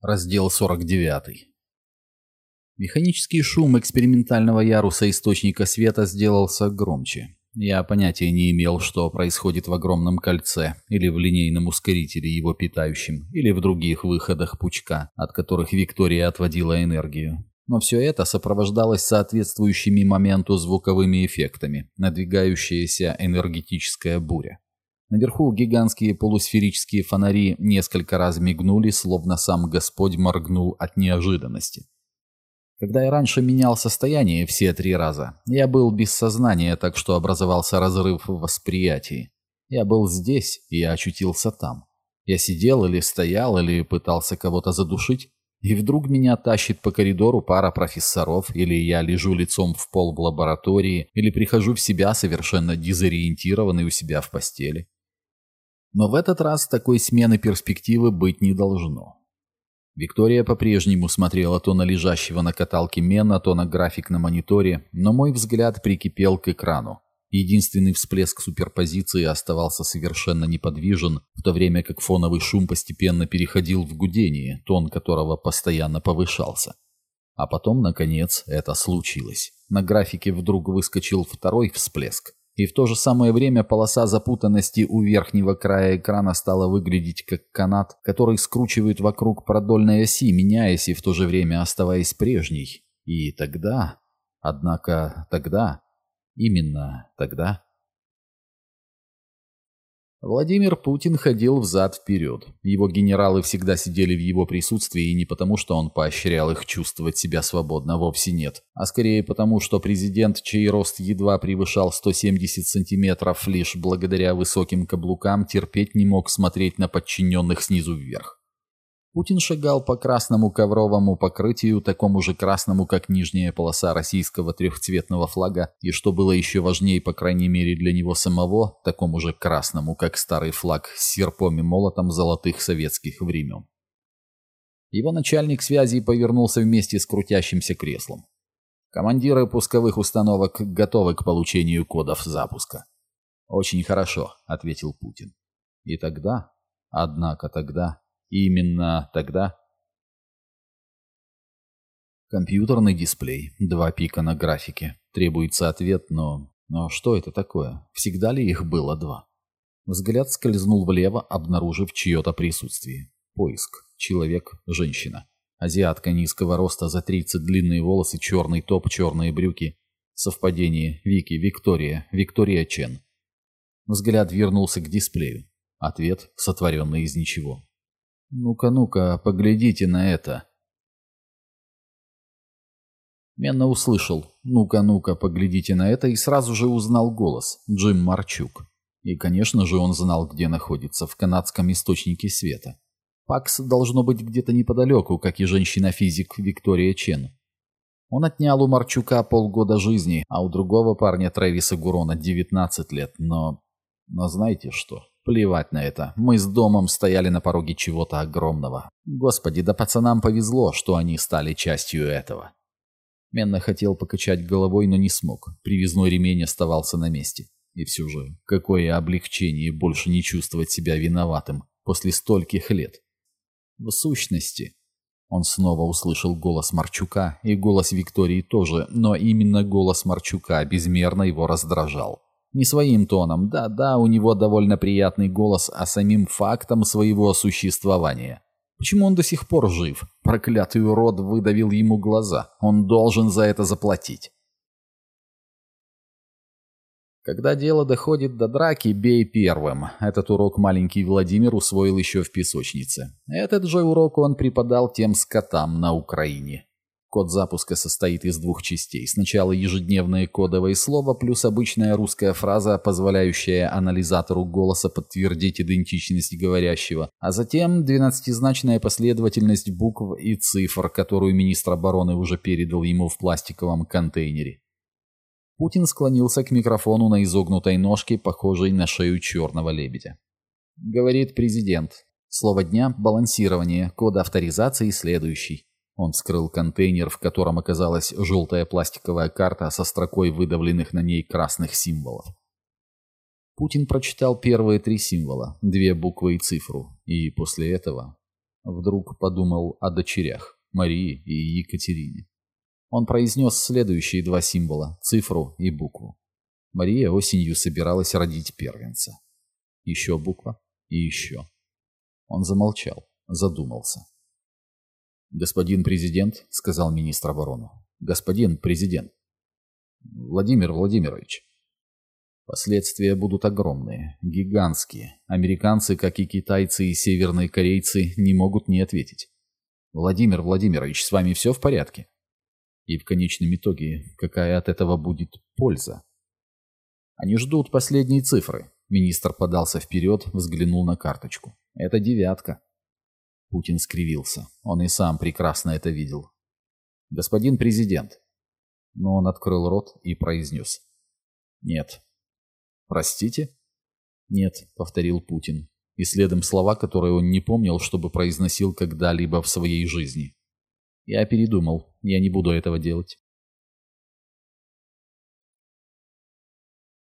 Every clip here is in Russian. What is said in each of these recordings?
Раздел 49. Механический шум экспериментального яруса источника света сделался громче. Я понятия не имел, что происходит в огромном кольце, или в линейном ускорителе его питающем, или в других выходах пучка, от которых Виктория отводила энергию. Но все это сопровождалось соответствующими моменту звуковыми эффектами, надвигающаяся энергетическая буря. Наверху гигантские полусферические фонари несколько раз мигнули, словно сам Господь моргнул от неожиданности. Когда я раньше менял состояние все три раза, я был без сознания, так что образовался разрыв в восприятии. Я был здесь, и я очутился там. Я сидел или стоял, или пытался кого-то задушить, и вдруг меня тащит по коридору пара профессоров, или я лежу лицом в пол в лаборатории, или прихожу в себя совершенно дезориентированный у себя в постели. Но в этот раз такой смены перспективы быть не должно. Виктория по-прежнему смотрела то на лежащего на каталке Мена, то на график на мониторе, но мой взгляд прикипел к экрану. Единственный всплеск суперпозиции оставался совершенно неподвижен, в то время как фоновый шум постепенно переходил в гудение, тон которого постоянно повышался. А потом, наконец, это случилось. На графике вдруг выскочил второй всплеск, и в то же самое время полоса запутанности у верхнего края экрана стала выглядеть как канат, который скручивают вокруг продольной оси, меняясь и в то же время оставаясь прежней. И тогда... Однако тогда... Именно тогда... Владимир Путин ходил взад-вперед. Его генералы всегда сидели в его присутствии и не потому, что он поощрял их чувствовать себя свободно, вовсе нет, а скорее потому, что президент, чей рост едва превышал 170 сантиметров лишь благодаря высоким каблукам, терпеть не мог смотреть на подчиненных снизу вверх. Путин шагал по красному ковровому покрытию, такому же красному, как нижняя полоса российского трехцветного флага, и, что было еще важнее, по крайней мере для него самого, такому же красному, как старый флаг с серпом и молотом золотых советских времен. Его начальник связи повернулся вместе с крутящимся креслом. Командиры пусковых установок готовы к получению кодов запуска. «Очень хорошо», — ответил Путин. И тогда, однако тогда, именно тогда... Компьютерный дисплей, два пика на графике. Требуется ответ, но... Но что это такое? Всегда ли их было два? Взгляд скользнул влево, обнаружив чье-то присутствие. Поиск. Человек, женщина. Азиатка низкого роста, за 30 длинные волосы, черный топ, черные брюки. Совпадение. Вики, Виктория, Виктория Чен. Взгляд вернулся к дисплею. Ответ, сотворенный из ничего. «Ну-ка, ну-ка, поглядите на это!» Менно услышал «Ну-ка, ну-ка, поглядите на это» и сразу же узнал голос Джим Марчук. И, конечно же, он знал, где находится, в канадском источнике света. Пакс должно быть где-то неподалеку, как и женщина-физик Виктория Чен. Он отнял у Марчука полгода жизни, а у другого парня Трэвиса Гурона 19 лет, но... Но знаете что? Плевать на это. Мы с домом стояли на пороге чего-то огромного. Господи, да пацанам повезло, что они стали частью этого. Менно хотел покачать головой, но не смог. Привязной ремень оставался на месте. И все же, какое облегчение больше не чувствовать себя виноватым после стольких лет. В сущности, он снова услышал голос Марчука, и голос Виктории тоже, но именно голос Марчука безмерно его раздражал. Не своим тоном, да-да, у него довольно приятный голос, а самим фактом своего существования. Почему он до сих пор жив? Проклятый урод выдавил ему глаза. Он должен за это заплатить. Когда дело доходит до драки, бей первым. Этот урок маленький Владимир усвоил еще в песочнице. Этот же урок он преподал тем скотам на Украине. Код запуска состоит из двух частей. Сначала ежедневное кодовое слово плюс обычная русская фраза, позволяющая анализатору голоса подтвердить идентичность говорящего, а затем двенадцатизначная последовательность букв и цифр, которую министр обороны уже передал ему в пластиковом контейнере. Путин склонился к микрофону на изогнутой ножке, похожей на шею черного лебедя. Говорит президент. Слово дня – балансирование, код авторизации следующий. Он вскрыл контейнер, в котором оказалась желтая пластиковая карта со строкой выдавленных на ней красных символов. Путин прочитал первые три символа, две буквы и цифру, и после этого... Вдруг подумал о дочерях, Марии и Екатерине. Он произнес следующие два символа – цифру и букву. Мария осенью собиралась родить первенца. Еще буква и еще. Он замолчал, задумался. «Господин президент», — сказал министр обороны. «Господин президент». «Владимир Владимирович». Последствия будут огромные, гигантские. Американцы, как и китайцы и северные корейцы, не могут не ответить. «Владимир Владимирович, с вами все в порядке?» И в конечном итоге, какая от этого будет польза? Они ждут последние цифры. Министр подался вперед, взглянул на карточку. Это девятка. Путин скривился. Он и сам прекрасно это видел. «Господин президент». Но он открыл рот и произнес. «Нет». «Простите?» «Нет», — повторил Путин. И следом слова, которые он не помнил, чтобы произносил когда-либо в своей жизни. «Я передумал. Я не буду этого делать».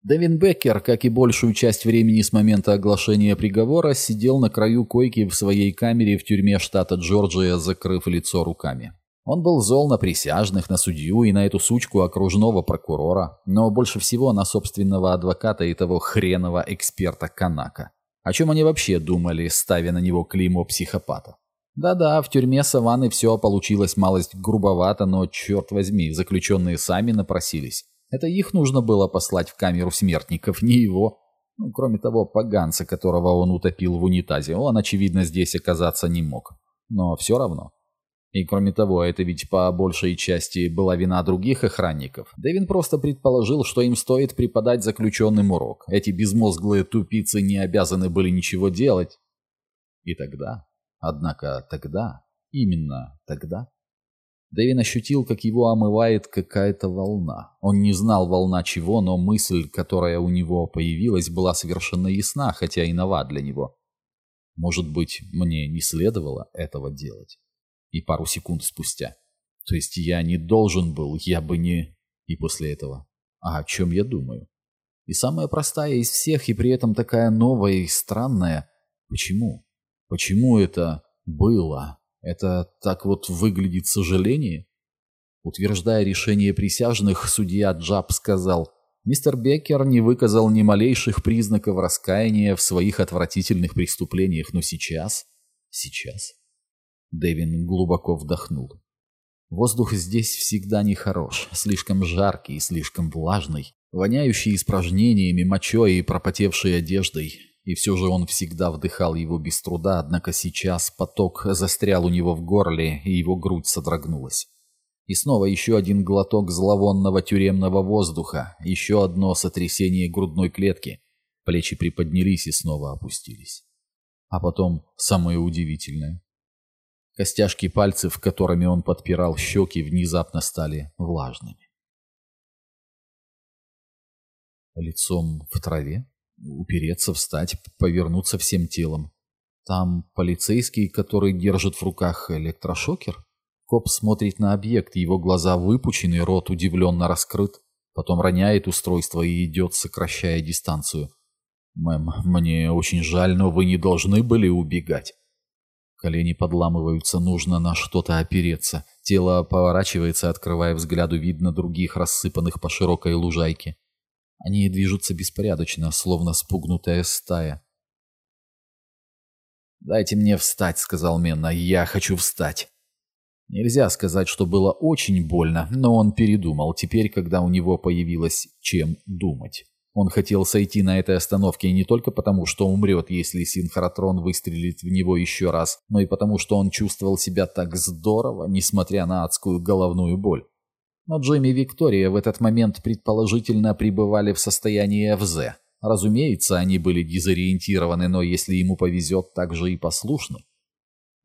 Дэвин Беккер, как и большую часть времени с момента оглашения приговора, сидел на краю койки в своей камере в тюрьме штата Джорджия, закрыв лицо руками. Он был зол на присяжных, на судью и на эту сучку окружного прокурора, но больше всего на собственного адвоката и того хренового эксперта Канака. О чем они вообще думали, ставя на него клеймо психопата? Да-да, в тюрьме Саванны все получилось малость грубовато, но, черт возьми, заключенные сами напросились. Это их нужно было послать в камеру смертников, не его. Ну, кроме того, поганца, которого он утопил в унитазе, он, очевидно, здесь оказаться не мог. Но все равно. И кроме того, это ведь по большей части была вина других охранников. Дэвин просто предположил, что им стоит преподать заключенным урок. Эти безмозглые тупицы не обязаны были ничего делать. И тогда, однако тогда, именно тогда, Дэвин ощутил, как его омывает какая-то волна. Он не знал волна чего, но мысль, которая у него появилась, была совершенно ясна, хотя и нова для него. Может быть, мне не следовало этого делать. И пару секунд спустя. То есть я не должен был, я бы не... И после этого. А о чем я думаю? И самая простая из всех, и при этом такая новая и странная. Почему? Почему это было? Это так вот выглядит сожаление? Утверждая решение присяжных, судья Джаб сказал, «Мистер Беккер не выказал ни малейших признаков раскаяния в своих отвратительных преступлениях, но сейчас...» «Сейчас...» Дэвин глубоко вдохнул. Воздух здесь всегда нехорош, слишком жаркий и слишком влажный, воняющий испражнениями, мочой и пропотевшей одеждой. И все же он всегда вдыхал его без труда, однако сейчас поток застрял у него в горле, и его грудь содрогнулась. И снова еще один глоток зловонного тюремного воздуха, еще одно сотрясение грудной клетки. Плечи приподнялись и снова опустились. А потом самое удивительное. Костяшки пальцев, которыми он подпирал щеки, внезапно стали влажными. Лицом в траве? Упереться, встать, повернуться всем телом. Там полицейский, который держит в руках электрошокер? Коп смотрит на объект, его глаза выпучены, рот удивленно раскрыт. Потом роняет устройство и идет, сокращая дистанцию. «Мэм, мне очень жаль, но вы не должны были убегать». Колени подламываются, нужно на что-то опереться. Тело поворачивается, открывая взгляду видно других, рассыпанных по широкой лужайке. Они движутся беспорядочно, словно спугнутая стая. «Дайте мне встать», — сказал Менна. «Я хочу встать». Нельзя сказать, что было очень больно, но он передумал теперь, когда у него появилось чем думать. Он хотел сойти на этой остановке не только потому, что умрет, если синхротрон выстрелит в него еще раз, но и потому, что он чувствовал себя так здорово, несмотря на адскую головную боль. Но Джимми и Виктория в этот момент предположительно пребывали в состоянии ФЗ. Разумеется, они были дезориентированы, но если ему повезет, так же и послушны.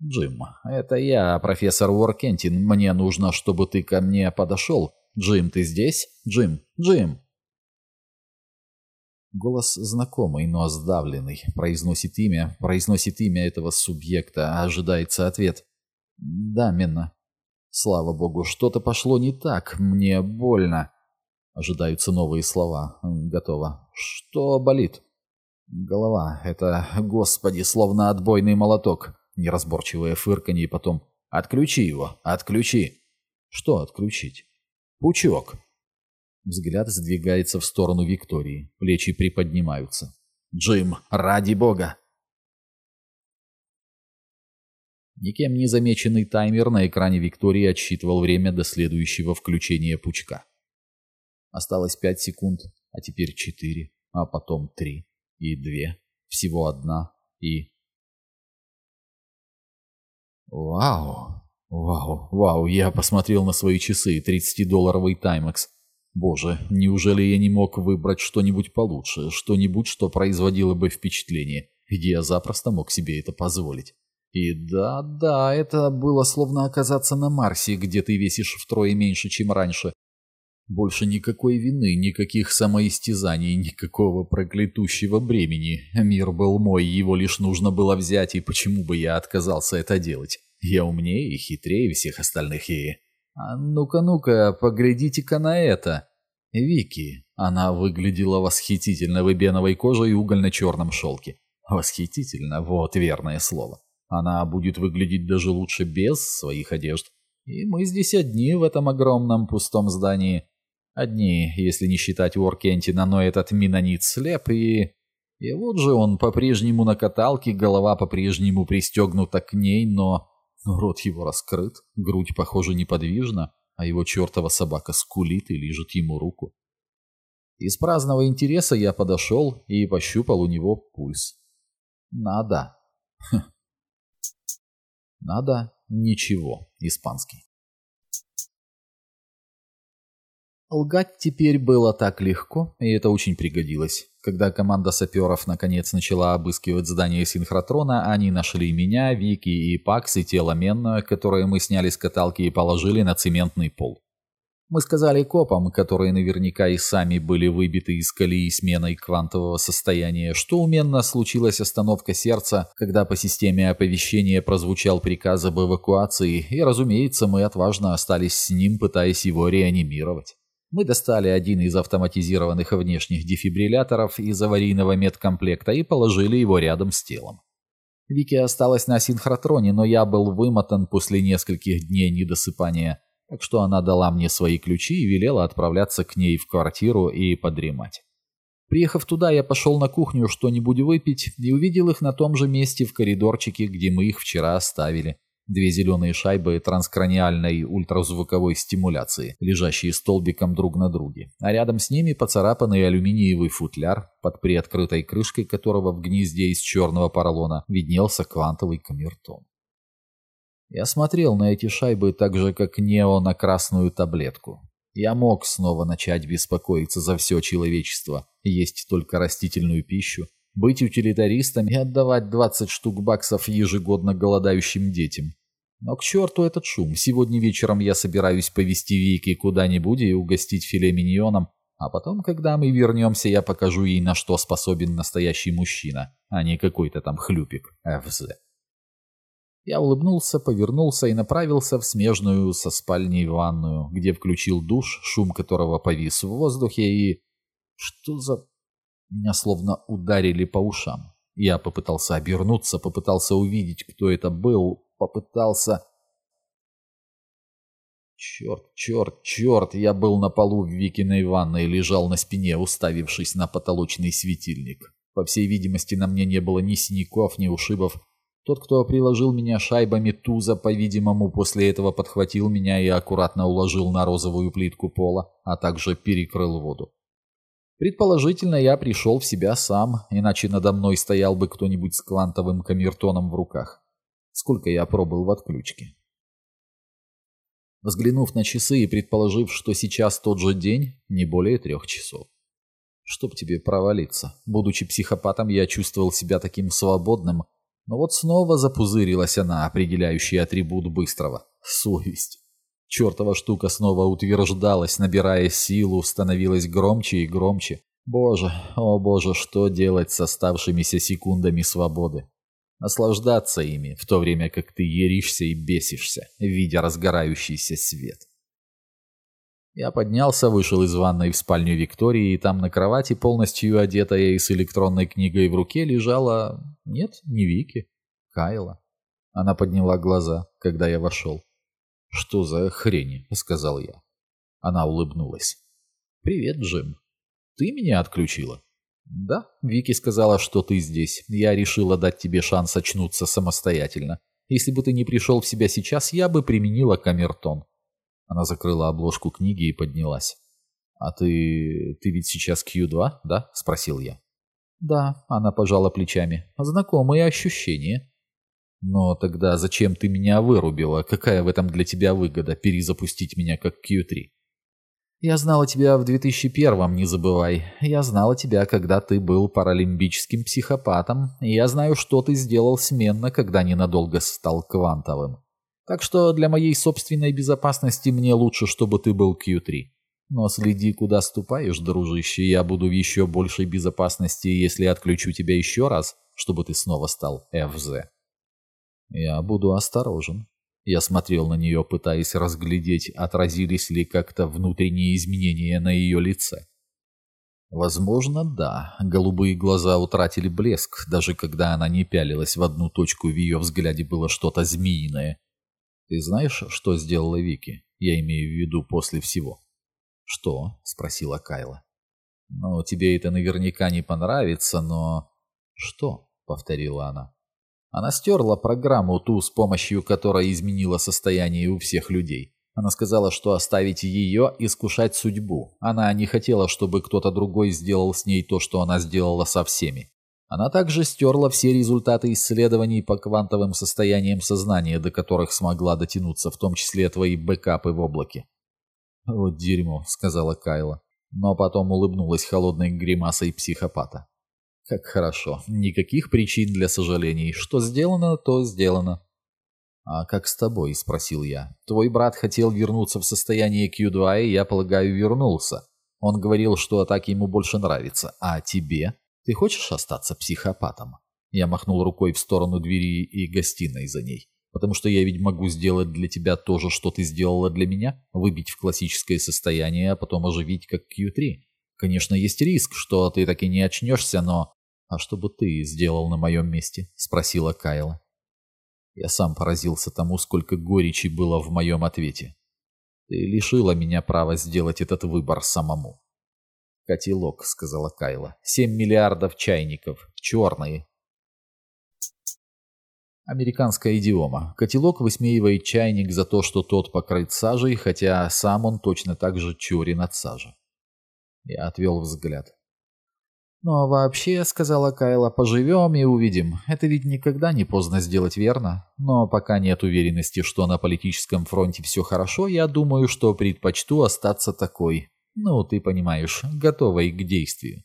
«Джим, это я, профессор Уоркентин. Мне нужно, чтобы ты ко мне подошел. Джим, ты здесь? Джим, Джим!» Голос знакомый, но сдавленный. Произносит имя, произносит имя этого субъекта, а ожидается ответ. «Да, Минна». Слава богу, что-то пошло не так, мне больно. Ожидаются новые слова. Готово. Что болит? Голова. Это, господи, словно отбойный молоток. неразборчивое фырканье и потом «Отключи его! Отключи!» «Что отключить?» «Пучок!» Взгляд сдвигается в сторону Виктории. Плечи приподнимаются. «Джим, ради бога!» Никем не замеченный таймер на экране Виктории отсчитывал время до следующего включения пучка. Осталось пять секунд, а теперь четыре, а потом три и две, всего одна и... Вау, вау, вау, я посмотрел на свои часы, 30-долларовый таймекс. Боже, неужели я не мог выбрать что-нибудь получше, что-нибудь, что производило бы впечатление, где я запросто мог себе это позволить? И да-да, это было словно оказаться на Марсе, где ты весишь втрое меньше, чем раньше. Больше никакой вины, никаких самоистязаний, никакого проклятущего бремени. Мир был мой, его лишь нужно было взять, и почему бы я отказался это делать? Я умнее и хитрее всех остальных и... А ну-ка, ну-ка, поглядите-ка на это. Вики. Она выглядела восхитительно в эбеновой коже и угольно-черном шелке. Восхитительно, вот верное слово. Она будет выглядеть даже лучше без своих одежд. И мы здесь одни в этом огромном пустом здании. Одни, если не считать Уоркентина, но этот Минонит слеп и... И вот же он по-прежнему на каталке, голова по-прежнему пристегнута к ней, но... но рот его раскрыт, грудь, похоже, неподвижна, а его чертова собака скулит и лижет ему руку. Из праздного интереса я подошел и пощупал у него пульс. Надо. Надо ничего, испанский. Лгать теперь было так легко, и это очень пригодилось. Когда команда саперов наконец начала обыскивать здание синхротрона, они нашли меня, Вики и Пакс и тело Менную, которое мы сняли с каталки и положили на цементный пол. Мы сказали копам, которые наверняка и сами были выбиты из колеи сменой квантового состояния, что у Менна случилась остановка сердца, когда по системе оповещения прозвучал приказ об эвакуации, и, разумеется, мы отважно остались с ним, пытаясь его реанимировать. Мы достали один из автоматизированных внешних дефибрилляторов из аварийного медкомплекта и положили его рядом с телом. Вики осталась на синхротроне, но я был вымотан после нескольких дней недосыпания – так что она дала мне свои ключи и велела отправляться к ней в квартиру и подремать. Приехав туда, я пошел на кухню что-нибудь выпить и увидел их на том же месте в коридорчике, где мы их вчера оставили. Две зеленые шайбы транскраниальной ультразвуковой стимуляции, лежащие столбиком друг на друге, а рядом с ними поцарапанный алюминиевый футляр, под приоткрытой крышкой которого в гнезде из черного поролона виднелся квантовый камертон. Я смотрел на эти шайбы так же, как Нео на красную таблетку. Я мог снова начать беспокоиться за все человечество, есть только растительную пищу, быть утилитаристом и отдавать 20 штук баксов ежегодно голодающим детям. Но к черту этот шум. Сегодня вечером я собираюсь повезти Вики куда-нибудь и угостить филе миньоном, а потом, когда мы вернемся, я покажу ей, на что способен настоящий мужчина, а не какой-то там хлюпик ФЗ. Я улыбнулся, повернулся и направился в смежную со спальней ванную, где включил душ, шум которого повис в воздухе, и... Что за... Меня словно ударили по ушам. Я попытался обернуться, попытался увидеть, кто это был, попытался... Черт, черт, черт, я был на полу в Викиной ванной лежал на спине, уставившись на потолочный светильник. По всей видимости, на мне не было ни синяков, ни ушибов, тот, кто приложил меня шайбами туза, по-видимому, после этого подхватил меня и аккуратно уложил на розовую плитку пола, а также перекрыл воду. Предположительно, я пришел в себя сам, иначе надо мной стоял бы кто-нибудь с квантовым камертоном в руках. Сколько я пробыл в отключке. Взглянув на часы и предположив, что сейчас тот же день, не более трех часов. Чтоб тебе провалиться. Будучи психопатом, я чувствовал себя таким свободным, но вот снова запузырилась она, определяющий атрибут быстрого — совесть. Чертова штука снова утверждалась, набирая силу, становилась громче и громче. Боже, о боже, что делать с оставшимися секундами свободы? Наслаждаться ими, в то время как ты еришься и бесишься, видя разгорающийся свет. Я поднялся, вышел из ванной в спальню Виктории, и там на кровати, полностью одетая и с электронной книгой в руке, лежала... Нет, не Вики. Кайла. Она подняла глаза, когда я вошел. «Что за хрень?» — сказал я. Она улыбнулась. «Привет, Джим. Ты меня отключила?» «Да, Вики сказала, что ты здесь. Я решила дать тебе шанс очнуться самостоятельно. Если бы ты не пришел в себя сейчас, я бы применила камертон». Она закрыла обложку книги и поднялась. «А ты... ты ведь сейчас Q2, да?» — спросил я. «Да», — она пожала плечами. «Знакомые ощущения». «Но тогда зачем ты меня вырубила? Какая в этом для тебя выгода, перезапустить меня как Q3?» «Я знала тебя в 2001-м, не забывай. Я знала тебя, когда ты был паралимбическим психопатом, и я знаю, что ты сделал сменно, когда ненадолго стал квантовым. Так что для моей собственной безопасности мне лучше, чтобы ты был Q3. Но следи, куда ступаешь, дружище, я буду в еще большей безопасности, если отключу тебя еще раз, чтобы ты снова стал FZ». «Я буду осторожен», я смотрел на нее, пытаясь разглядеть, отразились ли как-то внутренние изменения на ее лице. Возможно, да. Голубые глаза утратили блеск, даже когда она не пялилась в одну точку, в ее взгляде было что-то змеиное. «Ты знаешь, что сделала Вики? Я имею в виду после всего». «Что?» — спросила Кайла. «Ну, тебе это наверняка не понравится, но...» «Что?» — повторила она. Она стерла программу ту, с помощью которой изменила состояние у всех людей. Она сказала, что оставить ее искушать судьбу. Она не хотела, чтобы кто-то другой сделал с ней то, что она сделала со всеми. Она также стерла все результаты исследований по квантовым состояниям сознания, до которых смогла дотянуться, в том числе твои бэкапы в облаке. «Вот дерьмо», — сказала Кайла, но потом улыбнулась холодной гримасой психопата. Как хорошо. Никаких причин для сожалений. Что сделано, то сделано. «А как с тобой?» – спросил я. «Твой брат хотел вернуться в состояние Q2, и я полагаю, вернулся. Он говорил, что так ему больше нравится. А тебе? Ты хочешь остаться психопатом?» Я махнул рукой в сторону двери и гостиной за ней. «Потому что я ведь могу сделать для тебя то же, что ты сделала для меня. Выбить в классическое состояние, а потом оживить как Q3. Конечно, есть риск, что ты так и не очнешься, но «А что бы ты сделал на моем месте?» — спросила Кайла. Я сам поразился тому, сколько горечи было в моем ответе. «Ты лишила меня права сделать этот выбор самому». «Котелок», — сказала Кайла. «Семь миллиардов чайников. Черные». Американская идиома. Котелок высмеивает чайник за то, что тот покрыт сажей, хотя сам он точно так же черен от сажи. Я отвел взгляд. «Ну а вообще, — сказала Кайла, — поживем и увидим. Это ведь никогда не поздно сделать, верно? Но пока нет уверенности, что на политическом фронте все хорошо, я думаю, что предпочту остаться такой. Ну, ты понимаешь, готовой к действию».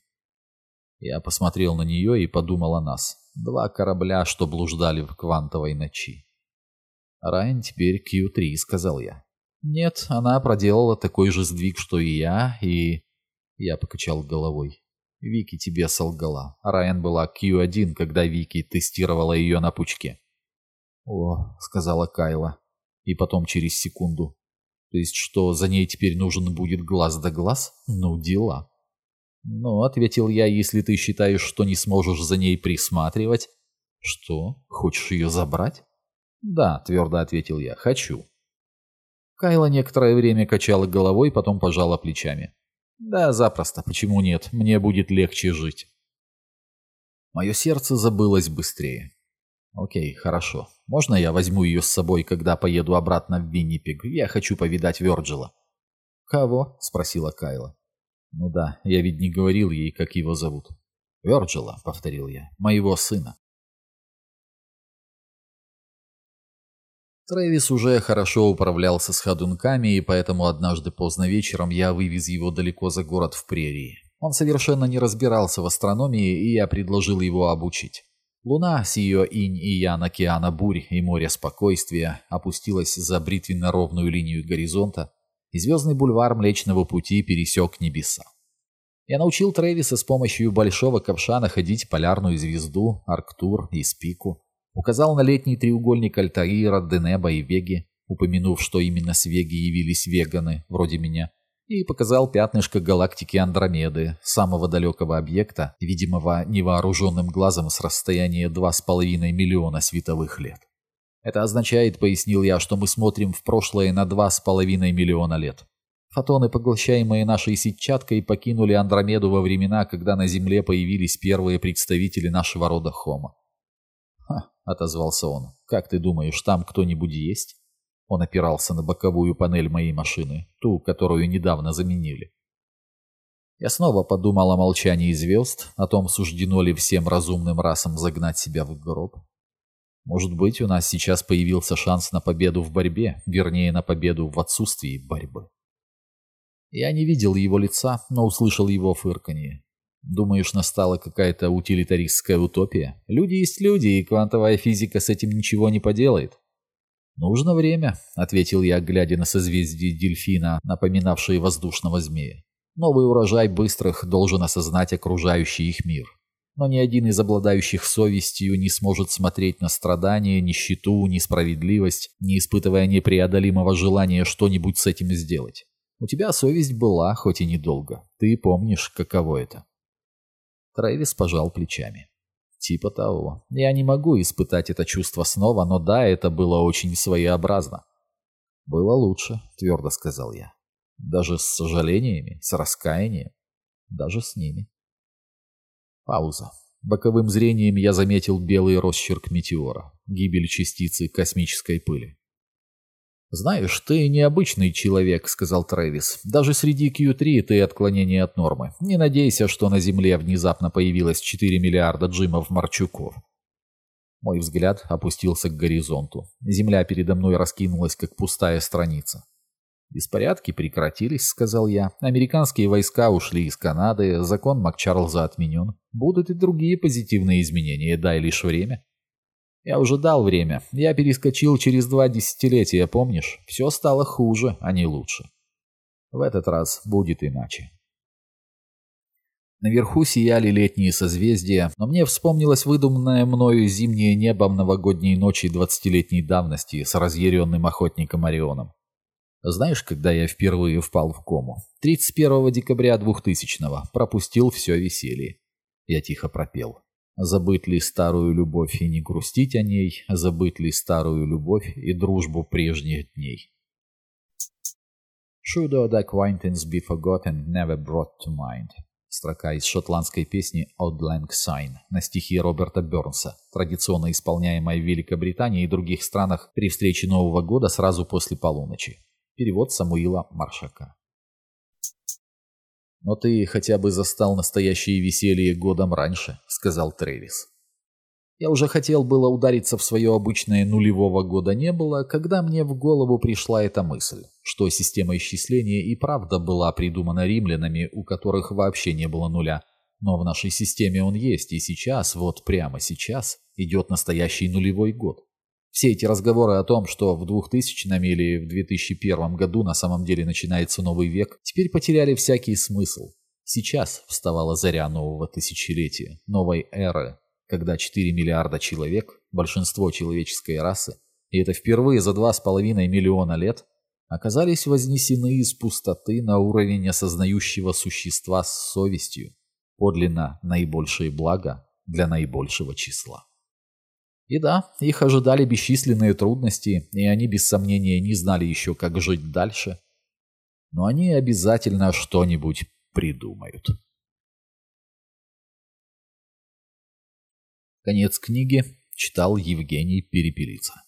Я посмотрел на нее и подумал о нас. Два корабля, что блуждали в квантовой ночи. «Райан теперь Q3», — сказал я. «Нет, она проделала такой же сдвиг, что и я, и...» Я покачал головой. Вики тебе солгала. Райан была Q1, когда Вики тестировала ее на пучке. «О», — сказала Кайла. И потом через секунду. «То есть что, за ней теперь нужен будет глаз да глаз? Ну, дела». «Ну», — ответил я, — «если ты считаешь, что не сможешь за ней присматривать». «Что? Хочешь ее забрать?» «Да», — твердо ответил я, — «хочу». Кайла некоторое время качала головой, потом пожала плечами. Да, запросто. Почему нет? Мне будет легче жить. Мое сердце забылось быстрее. Окей, хорошо. Можно я возьму ее с собой, когда поеду обратно в Виннипег? Я хочу повидать Вёрджила. Кого? Спросила Кайла. Ну да, я ведь не говорил ей, как его зовут. Вёрджила, повторил я. Моего сына. Трэвис уже хорошо управлялся с ходунками, и поэтому однажды поздно вечером я вывез его далеко за город в прерии. Он совершенно не разбирался в астрономии, и я предложил его обучить. Луна с ее инь и ян океана бурь и моря спокойствия опустилась за бритвенно-ровную линию горизонта, и звездный бульвар Млечного Пути пересек небеса. Я научил Трэвиса с помощью большого ковша находить полярную звезду, Арктур и Спику, Указал на летний треугольник Альтаира, Денеба и Веги, упомянув, что именно с Веги явились веганы, вроде меня, и показал пятнышко галактики Андромеды, самого далекого объекта, видимого невооруженным глазом с расстояния 2,5 миллиона световых лет. Это означает, пояснил я, что мы смотрим в прошлое на два с половиной миллиона лет. Фотоны, поглощаемые нашей сетчаткой, покинули Андромеду во времена, когда на Земле появились первые представители нашего рода Хома. «Ха», — отозвался он, — «как ты думаешь, там кто-нибудь есть?» Он опирался на боковую панель моей машины, ту, которую недавно заменили. Я снова подумал о молчании звезд, о том, суждено ли всем разумным расам загнать себя в гроб. Может быть, у нас сейчас появился шанс на победу в борьбе, вернее, на победу в отсутствии борьбы. Я не видел его лица, но услышал его фырканье. Думаешь, настала какая-то утилитаристская утопия? Люди есть люди, и квантовая физика с этим ничего не поделает. «Нужно время», — ответил я, глядя на созвездие дельфина, напоминавшее воздушного змея. «Новый урожай быстрых должен осознать окружающий их мир но ни один из обладающих совестью не сможет смотреть на страдания, нищету, несправедливость, не испытывая непреодолимого желания что-нибудь с этим сделать. У тебя совесть была, хоть и недолго. Ты помнишь, каково это. Трэвис пожал плечами. Типа того. Я не могу испытать это чувство снова, но да, это было очень своеобразно. Было лучше, твердо сказал я. Даже с сожалениями, с раскаянием, даже с ними. Пауза. Боковым зрением я заметил белый росчерк метеора, гибель частицы космической пыли. «Знаешь, ты необычный человек», — сказал Трэвис. «Даже среди Q3 ты отклонение от нормы. Не надейся, что на Земле внезапно появилось 4 миллиарда Джимов-Марчуков». Мой взгляд опустился к горизонту. Земля передо мной раскинулась, как пустая страница. «Беспорядки прекратились», — сказал я. «Американские войска ушли из Канады, закон Макчарлза отменен. Будут и другие позитивные изменения, дай лишь время». «Я уже дал время. Я перескочил через два десятилетия, помнишь? Все стало хуже, а не лучше. В этот раз будет иначе». Наверху сияли летние созвездия, но мне вспомнилось выдуманное мною зимнее небо новогодней ночи двадцатилетней давности с разъяренным охотником Орионом. Знаешь, когда я впервые впал в кому? 31 декабря 2000-го. Пропустил все веселье. Я тихо пропел. Забыть ли старую любовь и не грустить о ней, забыть ли старую любовь и дружбу прежних дней. Should old acquaintance be forgotten, never brought to mind. Строка из шотландской песни «Old Lang Syne» на стихи Роберта Бернса, традиционно исполняемая в Великобритании и других странах при встрече Нового года сразу после полуночи. Перевод Самуила Маршака. «Но ты хотя бы застал настоящее веселье годом раньше», — сказал Трэвис. Я уже хотел было удариться в свое обычное нулевого года не было, когда мне в голову пришла эта мысль, что система исчисления и правда была придумана римлянами, у которых вообще не было нуля. Но в нашей системе он есть, и сейчас, вот прямо сейчас, идет настоящий нулевой год. Все эти разговоры о том, что в 2000 или в 2001 году на самом деле начинается новый век, теперь потеряли всякий смысл. Сейчас вставала заря нового тысячелетия, новой эры, когда 4 миллиарда человек, большинство человеческой расы, и это впервые за 2,5 миллиона лет, оказались вознесены из пустоты на уровень осознающего существа с совестью, подлинно наибольшее благо для наибольшего числа. И да, их ожидали бесчисленные трудности, и они без сомнения не знали еще, как жить дальше. Но они обязательно что-нибудь придумают. Конец книги читал Евгений Перепелица.